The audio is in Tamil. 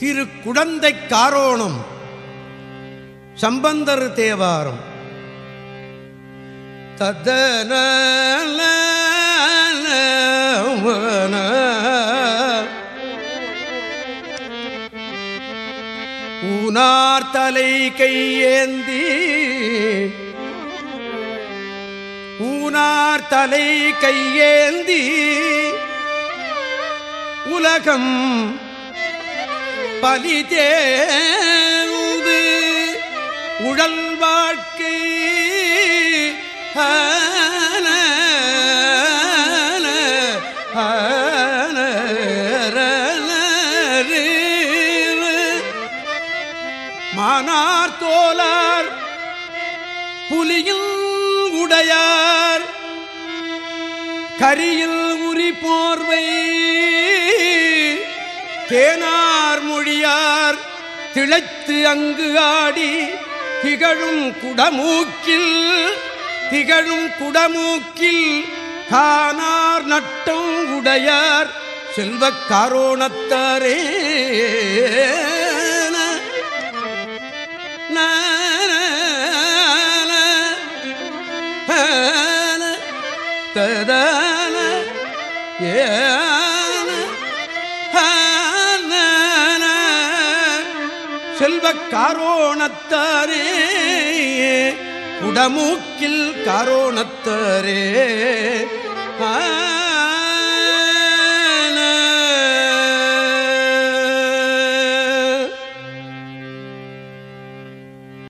திரு குடந்தை காரோணம் சம்பந்தர் தேவாரம். ததன ஊனார் தலை கையேந்தி ஊனார் தலை கையேந்தி உலகம் பலிதேந்து உடல் வாழ்க்கை மானார் தோலார் புலியில் உடையார். கரியில் உரி போர்வை தேனார் மொழியார் திளைத்து அங்கு ஆடி திகழும் குடமூக்கில் திகழும் குடமூக்கில் கானார் நட்டம் உடையார் செல்வ காரோணத்தாரே ததான ஏ செல்வ காரோணத்தாரே குடமூக்கில் காரோணத்தாரே.